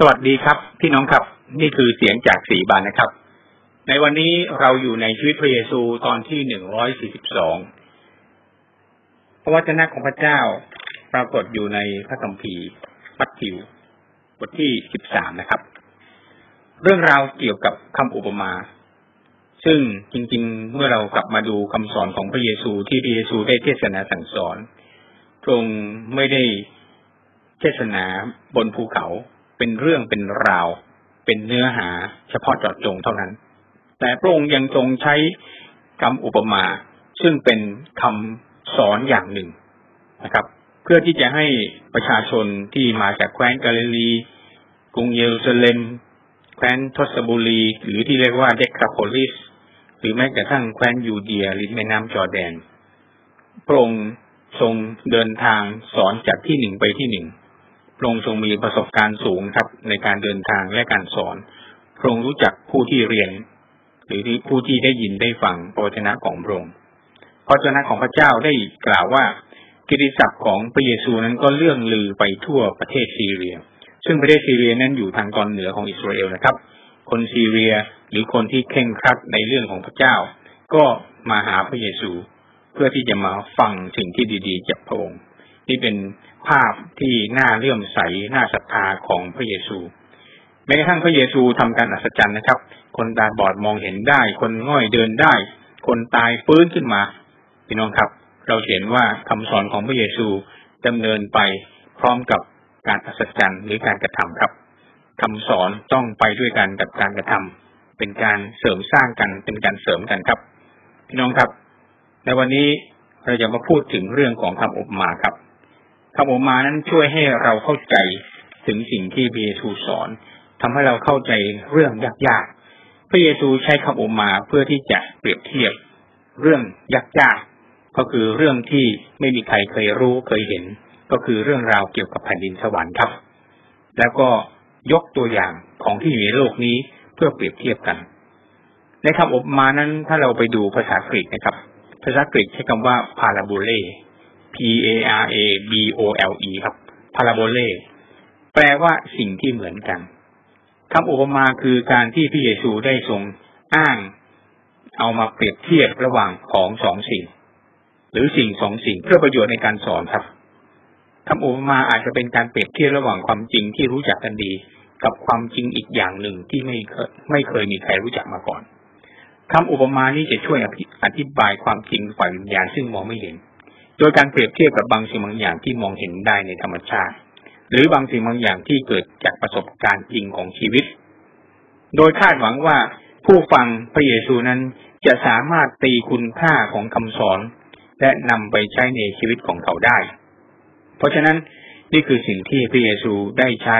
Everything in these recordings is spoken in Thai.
สวัสดีครับ พี่น้องครับ นี่คือเสียงจากสีบานนะครับ ในวันนี้เราอยู่ในชีวิตพระเยซูตอนที่หนึ่งร้อยสี่สิบสองพระวจนะของพระเจ้าปรากฏอยู่ในพระคัมภีร์มัทธิวบทที่สิบสามนะครับ เรื่องราวเกี่ยวกับคำอุปมา ซึ่งจริง ๆ เมื่อเรากลับมาดูคำสอนของพระเยซูที่พระเยซูได้เทศนาสั่งสอนทรงไม่ได้เทศนาบนภูเขา เป็นเรื่องเป็นราว เป็นเนื้อหา เฉพาะเจาะจงเท่านั้น แต่พระองค์ยังทรงใช้คำอุปมา ซึ่งเป็นคำสอนอย่างหนึ่งนะครับ เพื่อที่จะให้ประชาชนที่มาจากแคว้นกาลิลีกรุงเยรูซาเล็ม แคว้นทศบุรี หรือที่เรียกว่าเดคาโพลิส หรือแม้กระทั่งแคว้นยูเดียริมแม่น้ำจอแดน พระองค์ทรงเดินทางสอนจากที่หนึ่งไปที่หนึ่ง พระองค์ทรงมีประสบการณ์สูงครับ ในการเดินทางและการสอน พระองค์รู้จักผู้ที่เรียน หรือผู้ที่ได้ยินได้ฟังพระวจนะของพระองค์พระวจนะของพระเจ้าได้กล่าวว่า กิติศัพท์ของพระเยซูนั้นก็เลื่องลือไปทั่วประเทศซีเรีย ซึ่งประเทศซีเรียนั้นอยู่ทางตอนเหนือของอิสราเอลนะครับ คนซีเรียหรือคนที่เข่งครัดในเรื่องของพระเจ้า ก็มาหาพระเยซู เพื่อที่จะมาฟังสิ่งที่ดี ๆ จากพระองค์ นี่เป็นภาพที่น่าเลื่อมใสน่าศรัทธาของพระเยซู แม้กระทั่งพระเยซูทำการอัศจรรย์นะครับ คนตาบอดมองเห็นได้ คนง่อยเดินได้ คนตายฟื้นขึ้นมาพี่น้องครับ เราเห็นว่าคำสอนของพระเยซูดำเนินไปพร้อมกับการอัศจรรย์หรือการกระทำครับคำสอนต้องไปด้วยกันกับการกระทำเป็นการเสริมสร้างกันเป็นการเสริมกันครับ พี่น้องครับ ในวันนี้เราจะมาพูดถึงเรื่องของคำอบมาครับ คำอุปมานั้นช่วยให้เราเข้าใจถึงสิ่งที่พระเยซูสอนทำให้เราเข้าใจเรื่องยากๆ พระเยซูใช้คำอุปมาเพื่อที่จะเปรียบเทียบเรื่องยากๆ ก็คือเรื่องที่ไม่มีใครเคยรู้เคยเห็น ก็คือเรื่องราวเกี่ยวกับแผ่นดินสวรรค์ครับ แล้วก็ยกตัวอย่างของที่อยู่ในโลกนี้เพื่อเปรียบเทียบกัน ในคำอุปมานั้นถ้าเราไปดูภาษากรีกนะครับ ภาษากรีกใช้คำว่าพาราโบเล P A R A B O L E ครับพาราโบเลแปลว่าสิ่งที่เหมือนกันคำอุปมาคือการที่พระเยซูได้ทรงอ้าง เอามาเปรียบเทียบระหว่างของสองสิ่ง หรือสิ่งสองสิ่งเพื่อประโยชน์ในการสอนครับคำอุปมาอาจจะเป็นการเปรียบเทียบระหว่างความจริงที่รู้จักกันดี กับความจริงอีกอย่างหนึ่งที่ไม่เคยไม่เคยมีใครรู้จักมาก่อนคำอุปมานี้จะช่วยอธิบายความจริงฝ่ายวิญญาณซึ่งมองไม่เห็น โดยการเปรียบเทียบกับบางสิ่งบางอย่างที่มองเห็นได้ในธรรมชาติ หรือบางสิ่งบางอย่างที่เกิดจากประสบการณ์จริงของชีวิต โดยคาดหวังว่าผู้ฟังพระเยซูนั้นจะสามารถตีคุณค่าของคำสอน และนำไปใช้ในชีวิตของเขาได้ เพราะฉะนั้นนี่คือสิ่งที่พระเยซูได้ใช้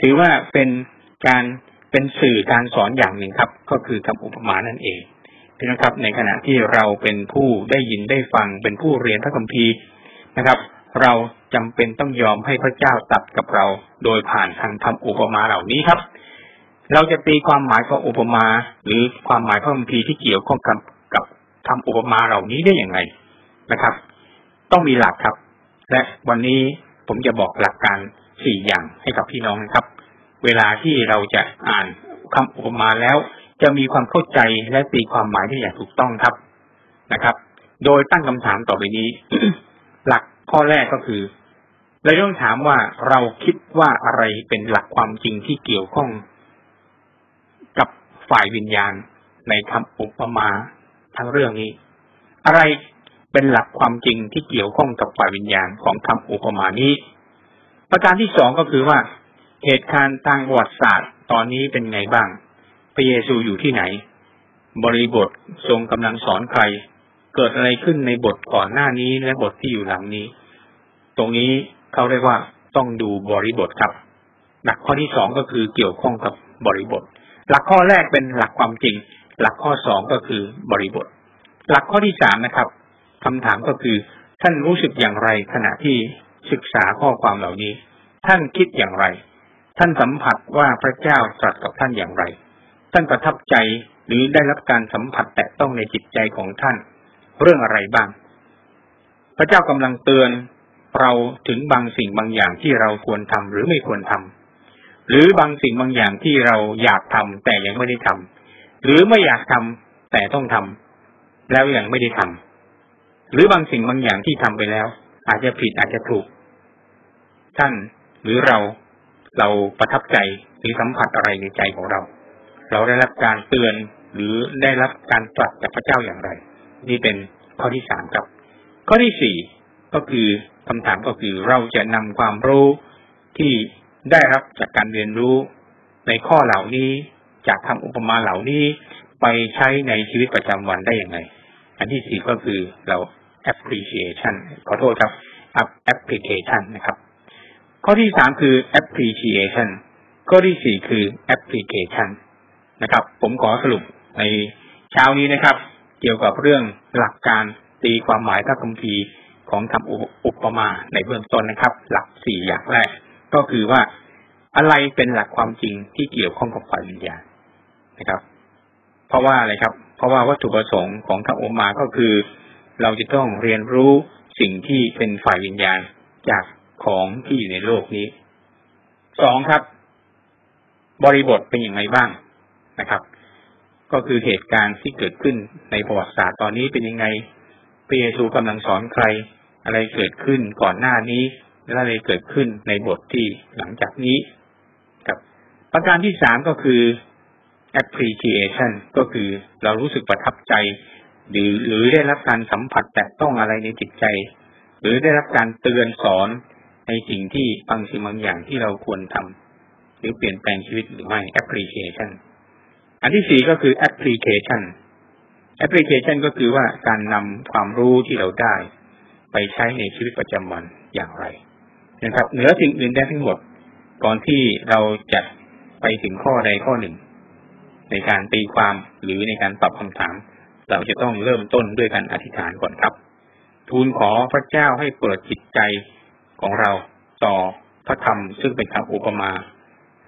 ถือว่าเป็นการเป็นสื่อการสอนอย่างหนึ่งครับ ก็คือคำอุปมานั่นเอง พี่น้องครับ ในขณะที่เราเป็นผู้ได้ยินได้ฟังเป็นผู้เรียนพระคัมภีร์นะครับ เราจำเป็นต้องยอมให้พระเจ้าตัดกับเรา โดยผ่านทางธรรมอุปมาเหล่านี้ครับ เราจะตีความหมายของอุปมา หรือความหมายพระคัมภีร์ที่เกี่ยวข้องกับกับธรรมอุปมาเหล่านี้ได้อย่างไรนะครับ ต้องมีหลักครับ และวันนี้ผมจะบอกหลักการสี่อย่างให้กับพี่น้องนะครับ เวลาที่เราจะอ่านคำอุปมาแล้ว จะมีความเข้าใจและตีความหมายที่อย่างถูกต้องครับนะครับ โดยตั้งคำถามต่อไปนี้ หลักข้อแรกก็คือเราต้องถามว่าเราคิดว่าอะไรเป็นหลักความจริงที่เกี่ยวข้อง กับฝ่ายวิญญาณในคำอุปมาทั้งเรื่องนี้ อะไรเป็นหลักความจริงที่เกี่ยวข้องกับฝ่ายวิญญาณของคำอุปมานี้ ประการที่สองก็คือว่า เหตุการณ์ทางประวัติศาสตร์ตอนนี้เป็นไงบ้าง พระเยซูอยู่ที่ไหน บริบททรงกำลังสอนใคร เกิดอะไรขึ้นในบทก่อนหน้านี้และบทที่อยู่หลังนี้ ตรงนี้เขาเรียกว่าต้องดูบริบทครับ หลักข้อที่สองก็คือเกี่ยวข้องกับบริบท หลักข้อแรกเป็นหลักความจริง หลักข้อสองก็คือบริบท หลักข้อที่สามนะครับคำถามก็คือ ท่านรู้สึกอย่างไรขณะที่ศึกษาข้อความเหล่านี้ ท่านคิดอย่างไร ท่านสัมผัสว่าพระเจ้าตรัสกับท่านอย่างไร ท่านประทับใจหรือได้รับการสัมผัสแตะต้องในจิตใจของท่าน เรื่องอะไรบ้าง พระเจ้ากำลังเตือนเราถึงบางสิ่งบางอย่างที่เราควรทำหรือไม่ควรทำหรือบางสิ่งบางอย่างที่เราอยากทำแต่ยังไม่ได้ทำหรือไม่อยากทำแต่ต้องทำแล้วยังไม่ได้ทำหรือบางสิ่งบางอย่างที่ทำไปแล้ว อาจจะผิดอาจจะถูก ท่านหรือเราเราประทับใจหรือสัมผัสอะไรในใจของเรา เราได้รับการเตือนหรือได้รับการตรัสจากพระเจ้าอย่างไร นี่เป็นข้อที่สามครับ ข้อที่สี่ก็คือคำถามก็คือเราจะนำความรู้ที่ได้รับจากการเรียนรู้ในข้อเหล่านี้จากคำอุปมาเหล่านี้ไปใช้ในชีวิตประจำวันได้อย่างไรอันที่สี่ก็คือเรา appreciation ขอโทษครับ application นะครับ ข้อที่สามคือ appreciation ข้อที่สี่คือ application นะครับ ผมขอสรุปในเช้านี้นะครับ เกี่ยวกับเรื่องหลักการตีความหมายพระคัมภีร์ของคำอุปมาในเบื้องต้นนะครับ หลักสี่อย่างแรก ก็คือว่าอะไรเป็นหลักความจริงที่เกี่ยวข้องกับฝ่ายวิญญาณนะครับ เพราะว่าอะไรครับ เพราะว่าวัตถุประสงค์ของคำอุปมาก็คือ เราจะต้องเรียนรู้สิ่งที่เป็นฝ่ายวิญญาณจากของที่อยู่ในโลกนี้สองครับ บริบทเป็นอย่างไรบ้าง นะครับก็คือเหตุการณ์ที่เกิดขึ้นในประวัติศาสตร์ตอนนี้เป็นยังไงพระเยซูกำลังสอนใคร อะไรเกิดขึ้นก่อนหน้านี้ และอะไรเกิดขึ้นในบทที่หลังจากนี้ครับ ประการที่สามก็คือ appreciation ก็คือเรารู้สึกประทับใจ หรือหรือได้รับการสัมผัสแต่ต้องอะไรในจิตใจ หรือได้รับการเตือนสอนในสิ่งที่บางสิ่งบางอย่างที่เราควรทำหรือเปลี่ยนแปลงชีวิตหรือไม่ application อันที่สี่ก็คือ application application ก็คือว่าการนำความรู้ที่เราได้ ไปใช้ในชีวิตประจำวันอย่างไรนะครับ เหนือสิ่งอื่นได้ทั้งหมด ก่อนที่เราจะไปถึงข้อใดข้อหนึ่ง ในการตีความหรือในการตอบคำถาม เราจะต้องเริ่มต้นด้วยการอธิษฐานก่อนครับ ทูลขอพระเจ้าให้เปิดจิตใจของเราต่อพระธรรมซึ่งเป็นคำอุปมา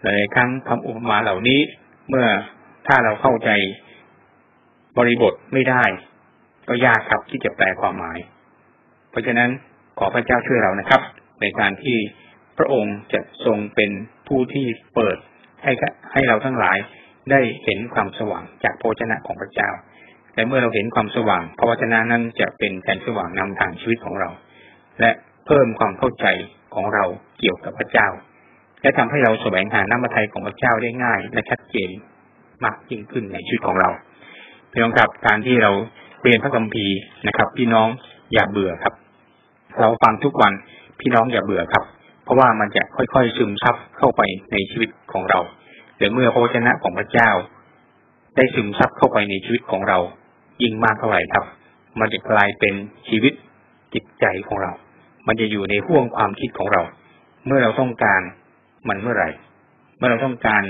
หลายครั้งคำอุปมาเหล่านี้เมื่อ ถ้าเราเข้าใจบริบทไม่ได้ ก็ยากครับที่จะแปลความหมาย เพราะฉะนั้นขอพระเจ้าช่วยเรานะครับ ในการที่พระองค์จะทรงเป็นผู้ที่เปิดให้ให้เราทั้งหลายได้เห็นความสว่างจากพระวจนะของพระเจ้า และเมื่อเราเห็นความสว่างพระวจนะนั้นจะเป็นแสงสว่างนำทางชีวิตของเรา และเพิ่มความเข้าใจของเราเกี่ยวกับพระเจ้า และทำให้เราแสวงหาน้ำพระทัยของพระเจ้าได้ง่ายและชัดเจน มากยิ่งขึ้นในชีวิตของเราพี่น้องครับการที่เราเรียนพระคัมภีร์นะครับ พี่น้องอย่าเบื่อครับ เราฟังทุกวันพี่น้องอย่าเบื่อครับ เพราะว่ามันจะค่อยๆซึมซับเข้าไปในชีวิตของเราหรือเมื่อพระวจนะของพระเจ้า ได้ซึมซับเข้าไปในชีวิตของเรา ยิ่งมากเท่าไหร่ครับ มันจะกลายเป็นชีวิตจิตใจของเรา มันจะอยู่ในห่วงความคิดของเรา เมื่อเราต้องการมันเมื่อไหร่ เมื่อเราต้องการ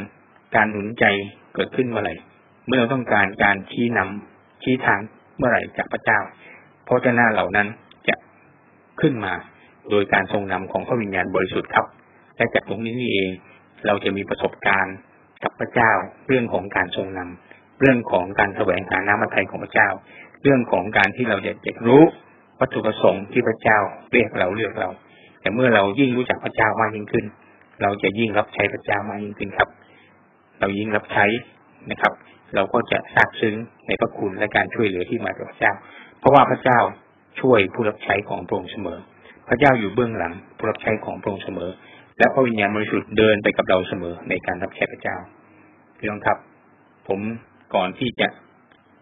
การหนุนใจ เกิดขึ้นเมื่อไหร่ เมื่อเราต้องการการชี้นำชี้ทางเมื่อไหร่จากพระเจ้าพระเจ้าเหล่านั้นจะขึ้นมา โดยการทรงนำของพระวิญญาณบริสุทธิ์ครับ และจากตรงนี้นี่เอง เราจะมีประสบการณ์กับพระเจ้า เรื่องของการทรงนำเรื่องของการแสวงหาน้ำพระทัยของพระเจ้า เรื่องของการที่เราจะเจ็บรู้วัตถุประสงค์ที่พระเจ้าเรียกเราเลือกเรา แต่เมื่อเรายิ่งรู้จักพระเจ้ามากยิ่งขึ้น เราจะยิ่งรับใช้พระเจ้ามากยิ่งขึ้นครับ เรายิ่งรับใช้นะครับ เราก็จะซาบซึ้งในพระคุณและการช่วยเหลือที่มาจากพระเจ้า เพราะว่าพระเจ้าช่วยผู้รับใช้ของพระองค์เสมอ พระเจ้าอยู่เบื้องหลังผู้รับใช้ของพระองค์เสมอ และพระวิญญาณบริสุทธิ์เดินไปกับเราเสมอในการรับใช้พระเจ้าพี่น้องครับ ผมก่อนที่จะ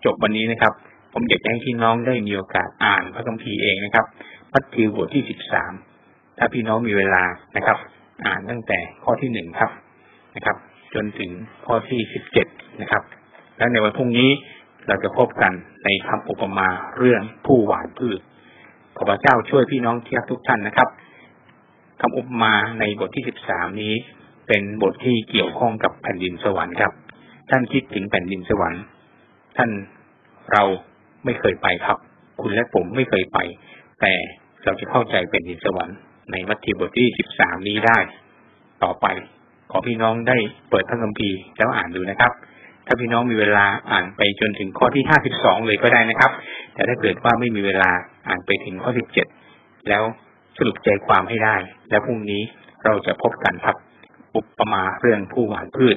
จบวันนี้นะครับ ผมอยากให้พี่น้องได้มีโอกาสอ่านพระคัมภีร์เองนะครับมัทธิวบทที่สิบสามถ้าพี่น้องมีเวลานะครับ อ่านตั้งแต่ข้อที่หนึ่งครับนะครับ จนถึงข้อที่สิบเจ็ดนะครับ และในวันพรุ่งนี้เราจะพบกันในคำอุปมาเรื่องผู้หวานพืชขอพระเจ้าช่วยพี่น้องที่รักทุกท่านนะครับคำอุปมาในบทที่สิบสามนี้ เป็นบทที่เกี่ยวข้องกับแผ่นดินสวรรค์ครับ ท่านคิดถึงแผ่นดินสวรรค์ ท่านเราไม่เคยไปครับ คุณและผมไม่เคยไป แต่เราจะเข้าใจแผ่นดินสวรรค์ในมัทธิวบทที่สิบสามนี้ได้ ต่อไป ขอพี่น้องได้เปิดพระคัมภีร์แล้วอ่านดูนะครับ ถ้าพี่น้องมีเวลาอ่านไปจนถึงข้อที่ห้าสิบสองเลยก็ได้นะครับ แต่ถ้าเกิดว่าไม่มีเวลาอ่านไปถึงข้อสิบเจ็ดแล้วสรุปใจความให้ได้ แล้วพรุ่งนี้เราจะพบกันครับ อุปมาเรื่องผู้หวานพืช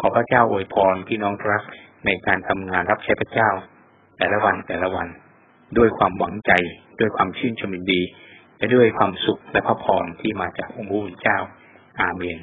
ขอพระเจ้าอวยพรพี่น้องรักในการทำงานรับใช้พระเจ้า แต่ละวันแต่ละวัน ด้วยความหวังใจ ด้วยความชื่นชมยินดี และด้วยความสุขและพระพรที่มาจากองค์พระผู้เป็นเจ้า อาเมน